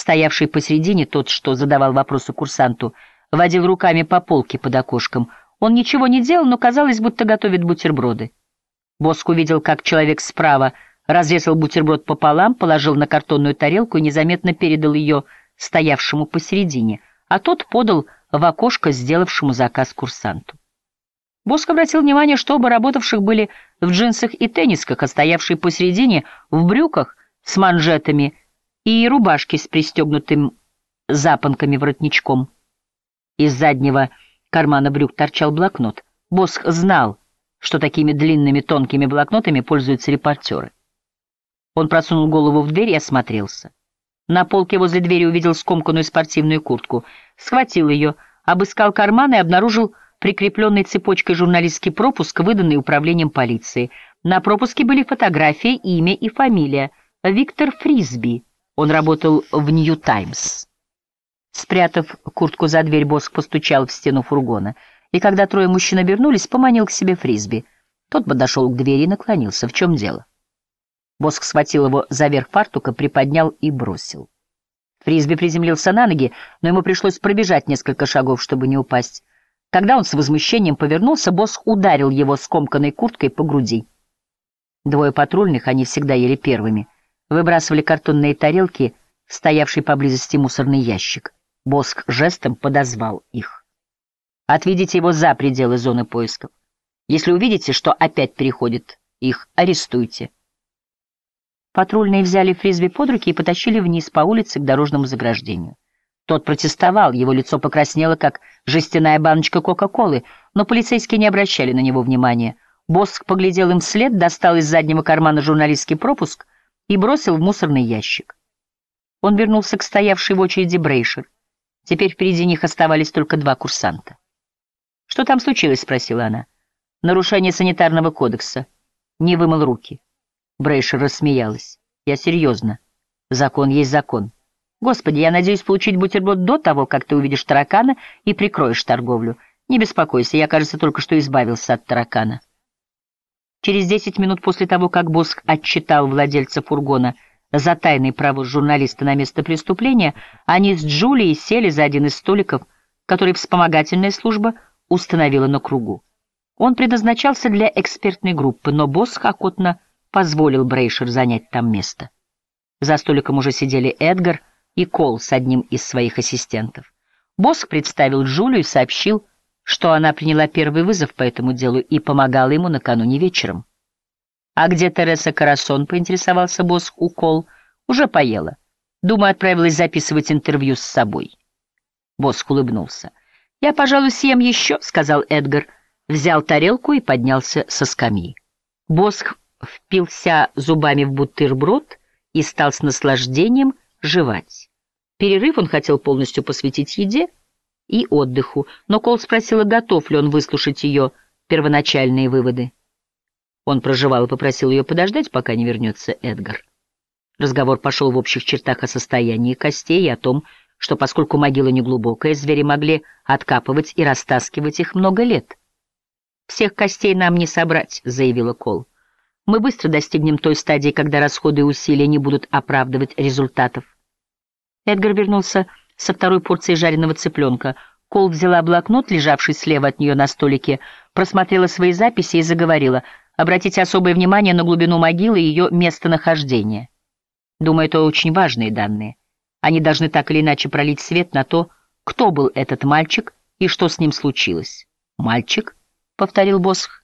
стоявший посредине, тот, что задавал вопросы курсанту, водил руками по полке под окошком. Он ничего не делал, но казалось, будто готовит бутерброды. Боск увидел, как человек справа разрезал бутерброд пополам, положил на картонную тарелку и незаметно передал ее стоявшему посередине, а тот подал в окошко сделавшему заказ курсанту. Боск обратил внимание, что оба работавших были в джинсах и теннисках, а стоявший посередине в брюках с манжетами и рубашке с пристегнутым запонками воротничком. Из заднего кармана брюк торчал блокнот. Боск знал, что такими длинными тонкими блокнотами пользуются репортеры. Он просунул голову в дверь и осмотрелся. На полке возле двери увидел скомканную спортивную куртку, схватил ее, обыскал карман и обнаружил прикрепленный цепочкой журналистский пропуск, выданный управлением полиции. На пропуске были фотография, имя и фамилия. Виктор Фрисби. Он работал в «Нью Таймс». Спрятав куртку за дверь, Боск постучал в стену фургона, и когда трое мужчин обернулись, поманил к себе Фрисби. Тот подошел к двери и наклонился. В чем дело? Боск схватил его за верх фартука, приподнял и бросил. Фрисби приземлился на ноги, но ему пришлось пробежать несколько шагов, чтобы не упасть. Когда он с возмущением повернулся, босс ударил его скомканной курткой по груди. Двое патрульных, они всегда ели первыми, выбрасывали картонные тарелки, стоявший поблизости мусорный ящик. Боск жестом подозвал их. «Отведите его за пределы зоны поисков. Если увидите, что опять переходит их, арестуйте». Патрульные взяли Фрисби под руки и потащили вниз по улице к дорожному заграждению. Тот протестовал, его лицо покраснело, как жестяная баночка Кока-Колы, но полицейские не обращали на него внимания. Боск поглядел им вслед, достал из заднего кармана журналистский пропуск и бросил в мусорный ящик. Он вернулся к стоявшей в очереди Брейшер. Теперь впереди них оставались только два курсанта. «Что там случилось?» — спросила она. «Нарушение санитарного кодекса. Не вымыл руки». Брейшер рассмеялась. «Я серьезно. Закон есть закон». Господи, я надеюсь получить бутерброд до того, как ты увидишь таракана и прикроешь торговлю. Не беспокойся, я, кажется, только что избавился от таракана. Через десять минут после того, как Боск отчитал владельца фургона за тайный провоз журналиста на место преступления, они с Джулией сели за один из столиков, который вспомогательная служба установила на кругу. Он предназначался для экспертной группы, но Боск охотно позволил Брейшер занять там место. За столиком уже сидели Эдгар, и Кол с одним из своих ассистентов. Босс представил Джулию и сообщил, что она приняла первый вызов по этому делу и помогала ему накануне вечером. «А где Тереса Карасон?» — поинтересовался босс у Кол. «Уже поела. Думаю, отправилась записывать интервью с собой». Босс улыбнулся. «Я, пожалуй, съем еще», — сказал Эдгар. Взял тарелку и поднялся со скамьи. Босх впился зубами в бутерброд и стал с наслаждением жевать. Перерыв он хотел полностью посвятить еде и отдыху, но Кол спросила, готов ли он выслушать ее первоначальные выводы. Он проживал и попросил ее подождать, пока не вернется Эдгар. Разговор пошел в общих чертах о состоянии костей и о том, что поскольку могила неглубокая, звери могли откапывать и растаскивать их много лет. «Всех костей нам не собрать», — заявила Кол. Мы быстро достигнем той стадии, когда расходы и усилия не будут оправдывать результатов. Эдгар вернулся со второй порцией жареного цыпленка. Кол взяла блокнот, лежавший слева от нее на столике, просмотрела свои записи и заговорила. Обратите особое внимание на глубину могилы и ее местонахождение. Думаю, это очень важные данные. Они должны так или иначе пролить свет на то, кто был этот мальчик и что с ним случилось. «Мальчик?» — повторил Босх.